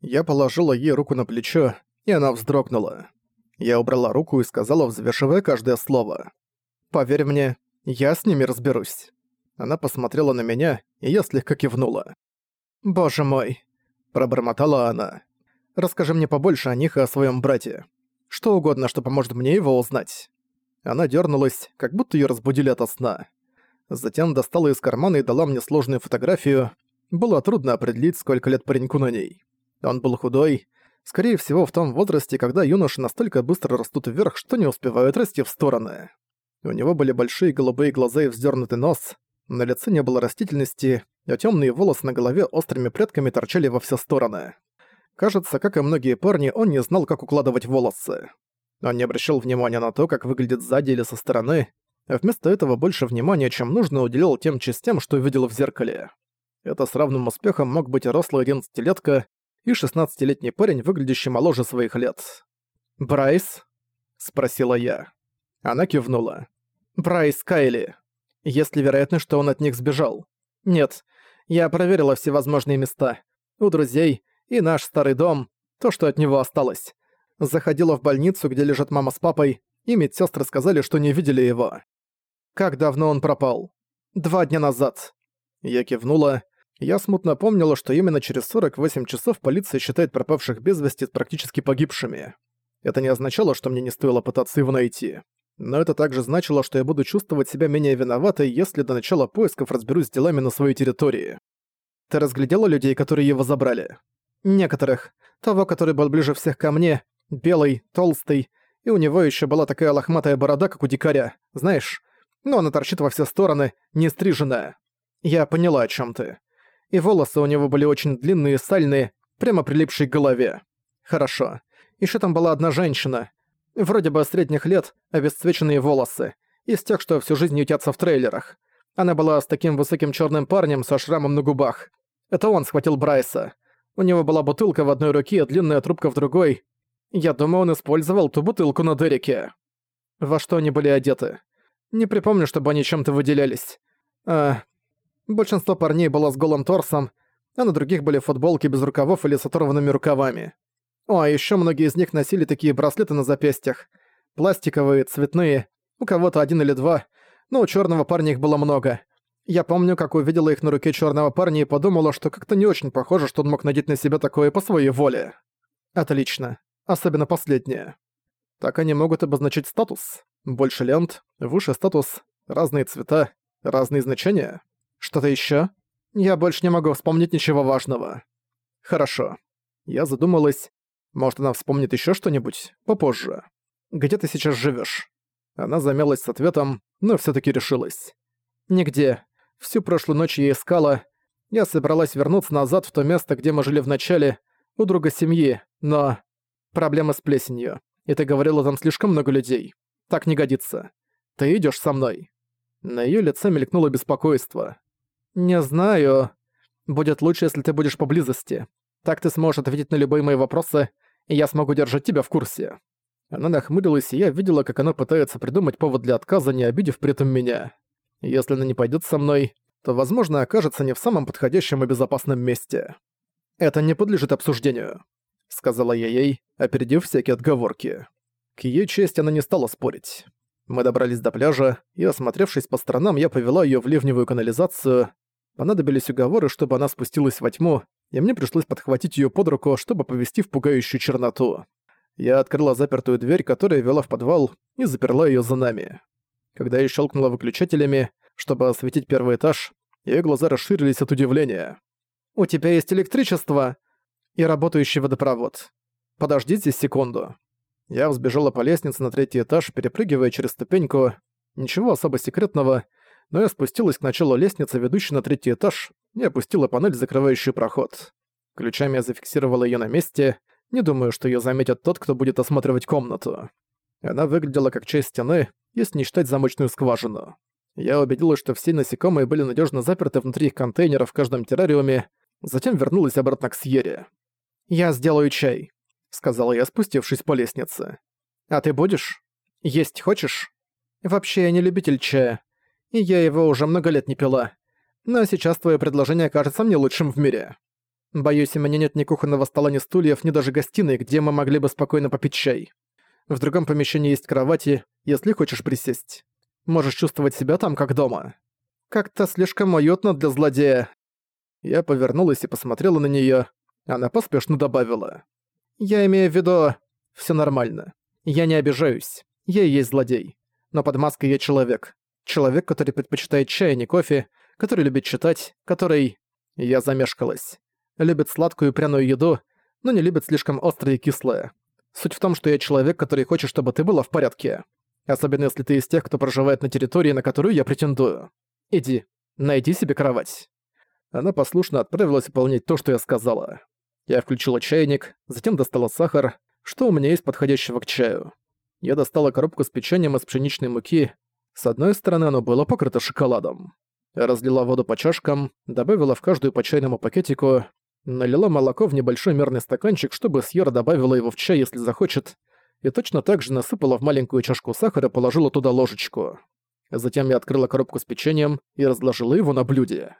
Я положила ей руку на плечо, и она вздрогнула. Я убрала руку и сказала, взвешивая каждое слово. «Поверь мне, я с ними разберусь». Она посмотрела на меня, и я слегка кивнула. «Боже мой», — пробормотала она. «Расскажи мне побольше о них и о своем брате. Что угодно, что поможет мне его узнать». Она дернулась, как будто ее разбудили ото сна. Затем достала из кармана и дала мне сложную фотографию. Было трудно определить, сколько лет пареньку на ней. Он был худой, скорее всего, в том возрасте, когда юноши настолько быстро растут вверх, что не успевают расти в стороны. У него были большие голубые глаза и вздернутый нос, на лице не было растительности, а темные волосы на голове острыми прядками торчали во все стороны. Кажется, как и многие парни, он не знал, как укладывать волосы. Он не обращал внимания на то, как выглядит сзади или со стороны, а вместо этого больше внимания, чем нужно, уделял тем частям, что видел в зеркале. Это с равным успехом мог быть рослый 11-летка и 16-летний парень, выглядящий моложе своих лет. «Брайс?» — спросила я. Она кивнула. «Брайс Кайли. Есть ли вероятность, что он от них сбежал?» «Нет. Я проверила все возможные места. У друзей и наш старый дом, то, что от него осталось. Заходила в больницу, где лежат мама с папой, и медсестры сказали, что не видели его. Как давно он пропал? Два дня назад. Я кивнула. Я смутно помнила, что именно через 48 часов полиция считает пропавших без вести практически погибшими. Это не означало, что мне не стоило пытаться его найти. Но это также значило, что я буду чувствовать себя менее виноватой, если до начала поисков разберусь с делами на своей территории. Ты разглядела людей, которые его забрали? Некоторых. Того, который был ближе всех ко мне, белый, толстый, и у него еще была такая лохматая борода, как у дикаря, знаешь? Но она торчит во все стороны, не стриженная. Я поняла, о чем ты. И волосы у него были очень длинные и сальные, прямо прилипшие к голове. Хорошо. Еще там была одна женщина, Вроде бы средних лет, обесцвеченные волосы. Из тех, что всю жизнь ютятся в трейлерах. Она была с таким высоким черным парнем со шрамом на губах. Это он схватил Брайса. У него была бутылка в одной руке, а длинная трубка в другой. Я думаю, он использовал ту бутылку на Дереке. Во что они были одеты? Не припомню, чтобы они чем-то выделялись. А, большинство парней было с голым торсом, а на других были футболки без рукавов или с оторванными рукавами. О, а ещё многие из них носили такие браслеты на запястьях. Пластиковые, цветные. У кого-то один или два, но у чёрного парня их было много. Я помню, как увидела их на руке чёрного парня и подумала, что как-то не очень похоже, что он мог надеть на себя такое по своей воле. Отлично. Особенно последнее. Так они могут обозначить статус. Больше лент, выше статус, разные цвета, разные значения. Что-то ещё? Я больше не могу вспомнить ничего важного. Хорошо. Я задумалась, может, она вспомнит еще что-нибудь попозже. Где ты сейчас живешь? Она замялась с ответом, но все таки решилась. Нигде. Всю прошлую ночь я искала. Я собралась вернуться назад в то место, где мы жили в начале, у друга семьи, но... Проблема с плесенью. И ты говорила, там слишком много людей. Так не годится. Ты идешь со мной. На ее лице мелькнуло беспокойство. «Не знаю. Будет лучше, если ты будешь поблизости. Так ты сможешь ответить на любые мои вопросы, и я смогу держать тебя в курсе». Она нахмурилась, и я видела, как она пытается придумать повод для отказа, не обидев при этом меня. Если она не пойдет со мной, то, возможно, окажется не в самом подходящем и безопасном месте. «Это не подлежит обсуждению», — сказала я ей, опередив всякие отговорки. К ее чести она не стала спорить. Мы добрались до пляжа, и, осмотревшись по сторонам, я повела ее в ливневую канализацию. Понадобились уговоры, чтобы она спустилась во тьму, и мне пришлось подхватить её под руку, чтобы повести в пугающую черноту. Я открыла запертую дверь, которая вела в подвал, и заперла её за нами. Когда я щелкнула выключателями, чтобы осветить первый этаж, её глаза расширились от удивления. «У тебя есть электричество и работающий водопровод. Подождите секунду». Я взбежала по лестнице на третий этаж, перепрыгивая через ступеньку. Ничего особо секретного — но я спустилась к началу лестницы, ведущей на третий этаж, и опустила панель, закрывающую проход. Ключами я зафиксировала её на месте, не думаю, что её заметит тот, кто будет осматривать комнату. Она выглядела как часть стены, если не считать замочную скважину. Я убедилась, что все насекомые были надежно заперты внутри их контейнеров в каждом террариуме, затем вернулась обратно к Сьере. «Я сделаю чай», — сказала я, спустившись по лестнице. «А ты будешь? Есть хочешь?» «Вообще я не любитель чая, и я его уже много лет не пила. Но сейчас твое предложение кажется мне лучшим в мире». Боюсь, у меня нет ни кухонного стола, ни стульев, ни даже гостиной, где мы могли бы спокойно попить чай. В другом помещении есть кровати, если хочешь присесть. Можешь чувствовать себя там, как дома. Как-то слишком уютно для злодея. Я повернулась и посмотрела на неё. Она поспешно добавила. Я имею в виду... Всё нормально. Я не обижаюсь. Я и есть злодей. Но под маской я человек. Человек, который предпочитает чай, а не кофе, который любит читать, который... Я замешкалась. Любит сладкую и пряную еду, но не любит слишком острое и кислое. Суть в том, что я человек, который хочет, чтобы ты была в порядке. Особенно если ты из тех, кто проживает на территории, на которую я претендую. Иди, найди себе кровать. Она послушно отправилась выполнять то, что я сказала. Я включила чайник, затем достала сахар, что у меня есть подходящего к чаю. Я достала коробку с печеньем из пшеничной муки. С одной стороны оно было покрыто шоколадом. разлила воду по чашкам, добавила в каждую по чайному пакетику, налила молоко в небольшой мерный стаканчик, чтобы Сьерра добавила его в чай, если захочет, и точно так же насыпала в маленькую чашку сахара и положила туда ложечку. Затем я открыла коробку с печеньем и разложила его на блюде.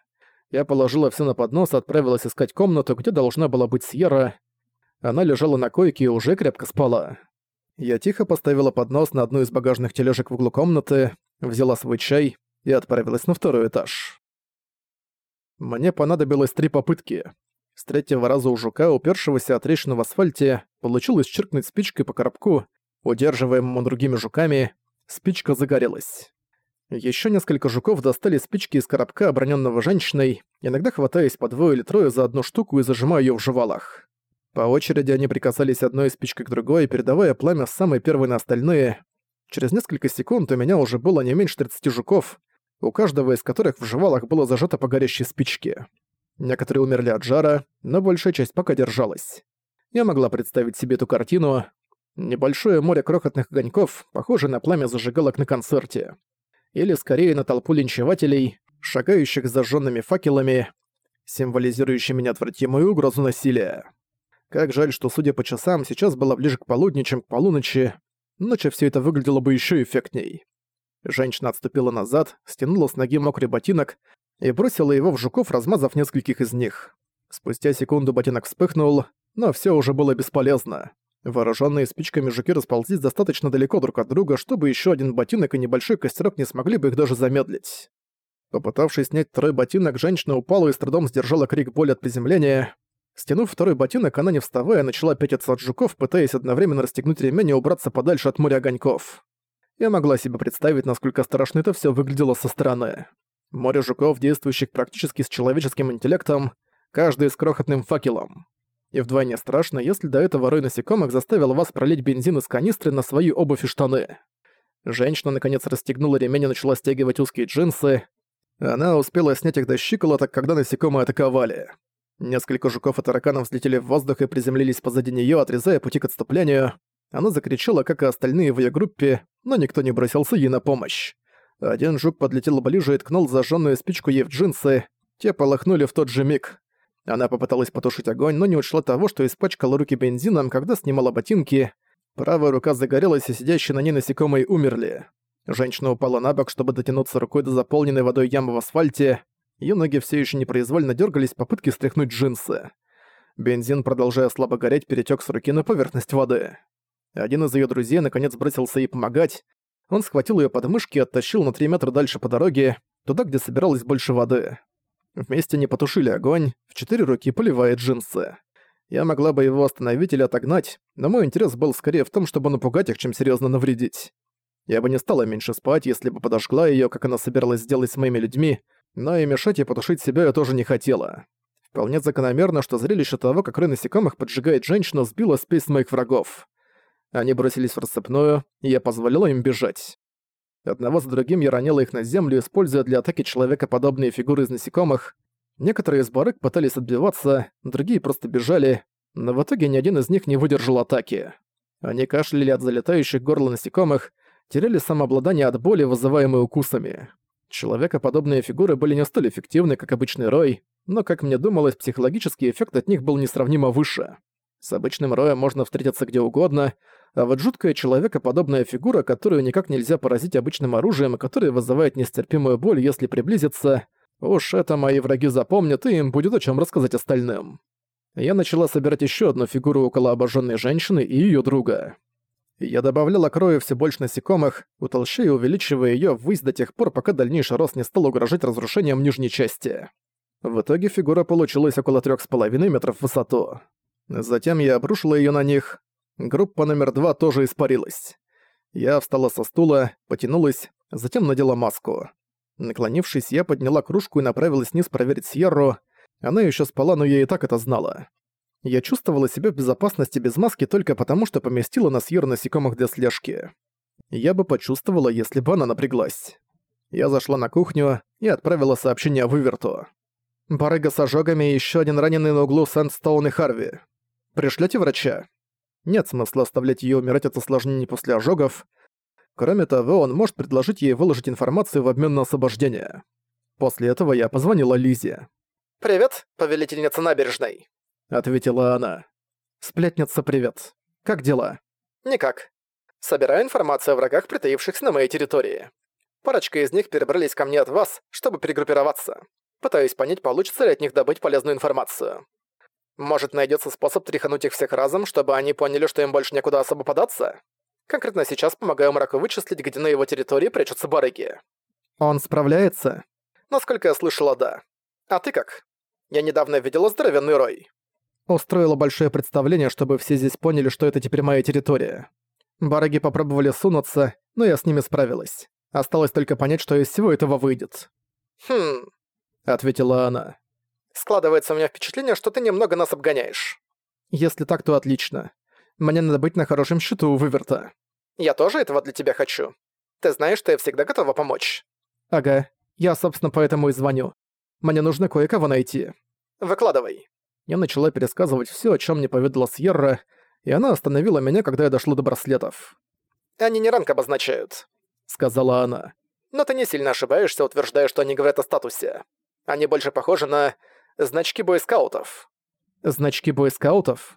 Я положила все на поднос и отправилась искать комнату, где должна была быть Сьерра. Она лежала на койке и уже крепко спала. Я тихо поставила поднос на одну из багажных тележек в углу комнаты, взяла свой чай и отправилась на второй этаж. Мне понадобилось три попытки. С третьего раза у жука, упершегося от трещину в асфальте, получилось чиркнуть спичкой по коробку, удерживаемому другими жуками, спичка загорелась. Еще несколько жуков достали спички из коробка, оброненного женщиной, иногда хватаясь по двое или трое за одну штуку и зажимая ее в жевалах. По очереди они прикасались одной спичкой к другой, передавая пламя с самой первой на остальные. Через несколько секунд у меня уже было не меньше 30 жуков, у каждого из которых в жевалах было зажато по горящей спичке. Некоторые умерли от жара, но большая часть пока держалась. Я могла представить себе эту картину. Небольшое море крохотных огоньков, похожее на пламя зажигалок на концерте или скорее на толпу линчевателей, шагающих с зажженными факелами, символизирующими неотвратимую угрозу насилия. Как жаль, что, судя по часам, сейчас было ближе к полудню, чем к полуночи. Ночью все это выглядело бы еще эффектней. Женщина отступила назад, стянула с ноги мокрый ботинок и бросила его в жуков, размазав нескольких из них. Спустя секунду ботинок вспыхнул, но все уже было бесполезно. Вооруженные спичками жуки расползлись достаточно далеко друг от друга, чтобы еще один ботинок и небольшой костерок не смогли бы их даже замедлить. Попытавшись снять второй ботинок, женщина упала и с трудом сдержала крик боли от приземления. Стянув второй ботинок, она не вставая начала пятиться от жуков, пытаясь одновременно расстегнуть ремень и убраться подальше от моря огоньков. Я могла себе представить, насколько страшно это все выглядело со стороны. Море жуков, действующих практически с человеческим интеллектом, каждый с крохотным факелом. И вдвойне страшно, если до этого рой насекомых заставил вас пролить бензин из канистры на свои обувь и штаны. Женщина наконец расстегнула ремень и начала стягивать узкие джинсы. Она успела снять их до щиколоток, когда насекомые атаковали. Несколько жуков и тараканов взлетели в воздух и приземлились позади неё, отрезая пути к отступлению. Она закричала, как и остальные в её группе, но никто не бросился ей на помощь. Один жук подлетел ближе и ткнул зажжённую спичку ей в джинсы. Те полыхнули в тот же миг. Она попыталась потушить огонь, но не учла того, что испачкала руки бензином, когда снимала ботинки. Правая рука загорелась, и сидящие на ней насекомые умерли. Женщина упала на бок, чтобы дотянуться рукой до заполненной водой ямы в асфальте. Её ноги все еще непроизвольно дергались в попытке стряхнуть джинсы. Бензин, продолжая слабо гореть, перетек с руки на поверхность воды. Один из ее друзей наконец бросился ей помогать. Он схватил ее под мышки и оттащил на 3 метра дальше по дороге, туда, где собиралось больше воды. Вместе они потушили огонь, в четыре руки поливая джинсы. Я могла бы его остановить или отогнать, но мой интерес был скорее в том, чтобы напугать их, чем серьезно навредить. Я бы не стала меньше спать, если бы подожгла ее, как она собиралась сделать с моими людьми, но и мешать ей потушить себя я тоже не хотела. Вполне закономерно, что зрелище того, как рой насекомых поджигает женщину, сбило спесь моих врагов. Они бросились в рассыпную, и я позволила им бежать. Одного за другим я ранила их на землю, используя для атаки человека подобные фигуры из насекомых. Некоторые из барыг пытались отбиваться, другие просто бежали, но в итоге ни один из них не выдержал атаки. Они кашляли от залетающих горла насекомых, теряли самообладание от боли, вызываемой укусами. Человекоподобные фигуры были не столь эффективны, как обычный рой, но, как мне думалось, психологический эффект от них был несравнимо выше. С обычным роем можно встретиться где угодно, а вот жуткая человекоподобная фигура, которую никак нельзя поразить обычным оружием которая вызывает нестерпимую боль, если приблизиться, уж это мои враги запомнят, и им будет о чем рассказать остальным. Я начала собирать еще одну фигуру около обожженной женщины и ее друга. Я добавляла крови все больше насекомых, утолщая и увеличивая ее ввысь до тех пор, пока дальнейший рост не стал угрожать разрушением нижней части. В итоге фигура получилась около 3,5 метров в высоту. Затем я обрушила ее на них. Группа номер два тоже испарилась. Я встала со стула, потянулась, затем надела маску. Наклонившись, я подняла кружку и направилась вниз проверить Сьерру. Она еще спала, но я и так это знала. Я чувствовала себя в безопасности без маски только потому, что поместила на Сьерру насекомых для слежки. Я бы почувствовала, если бы она напряглась. Я зашла на кухню и отправила сообщение Выверту. «Барыга с ожогами и еще один раненый на углу Сэндстоун и Харви. Пришлете врача?» Нет смысла оставлять ее умирать от осложнений после ожогов. Кроме того, он может предложить ей выложить информацию в обмен на освобождение. После этого я позвонила Лизе. «Привет, повелительница набережной», — ответила она. «Сплетница, привет. Как дела?» «Никак. Собираю информацию о врагах, притаившихся на моей территории. Парочка из них перебрались ко мне от вас, чтобы перегруппироваться. Пытаюсь понять, получится ли от них добыть полезную информацию. Может, найдется способ тряхануть их всех разом, чтобы они поняли, что им больше некуда особо податься? Конкретно сейчас помогаю мраку вычислить, где на его территории прячутся барыги. Он справляется? Насколько я слышала, да. А ты как? Я недавно видела здоровенный рой. Устроила большое представление, чтобы все здесь поняли, что это теперь моя территория. Барыги попробовали сунуться, но я с ними справилась. Осталось только понять, что из всего этого выйдет. «Хм...» — ответила она. Складывается у меня впечатление, что ты немного нас обгоняешь. Если так, то отлично. Мне надо быть на хорошем счету у выверта. Я тоже этого для тебя хочу. Ты знаешь, что я всегда готова помочь. Ага. Я, собственно, поэтому и звоню. Мне нужно кое-кого найти. Выкладывай. Я начала пересказывать все, о чем мне поведала Сьерра, и она остановила меня, когда я дошла до браслетов. «Они не ранг обозначают», — сказала она. «Но ты не сильно ошибаешься, утверждая, что они говорят о статусе. Они больше похожи на значки бойскаутов. Значки бойскаутов?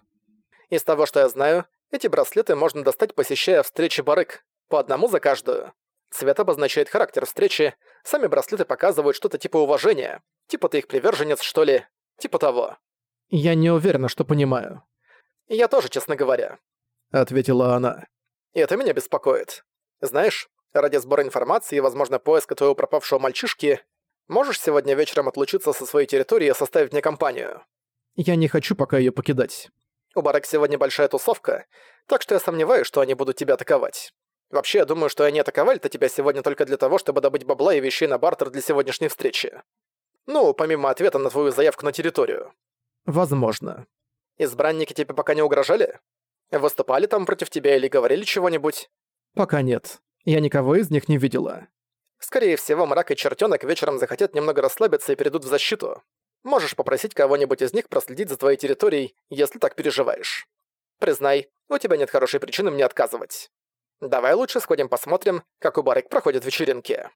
Из того, что я знаю, эти браслеты можно достать, посещая встречи барык, по одному за каждую. Цвет обозначает характер встречи, сами браслеты показывают что-то типа уважения, типа ты их приверженец, что ли, типа того. Я не уверена, что понимаю. Я тоже, честно говоря. Ответила она. И это меня беспокоит. Знаешь, ради сбора информации и, возможно, поиска твоего пропавшего мальчишки, Можешь сегодня вечером отлучиться со своей территории и составить мне компанию?» «Я не хочу пока её покидать». «У Барак сегодня большая тусовка, так что я сомневаюсь, что они будут тебя атаковать. Вообще, я думаю, что они атаковали-то тебя сегодня только для того, чтобы добыть бабла и вещей на бартер для сегодняшней встречи. Ну, помимо ответа на твою заявку на территорию». «Возможно». «Избранники тебе пока не угрожали? Выступали там против тебя или говорили чего-нибудь?» «Пока нет. Я никого из них не видела». Скорее всего, мрак и чертенок вечером захотят немного расслабиться и перейдут в защиту. Можешь попросить кого-нибудь из них проследить за твоей территорией, если так переживаешь. Признай, у тебя нет хорошей причины мне отказывать. Давай лучше сходим посмотрим, как у Барык проходят вечеринки.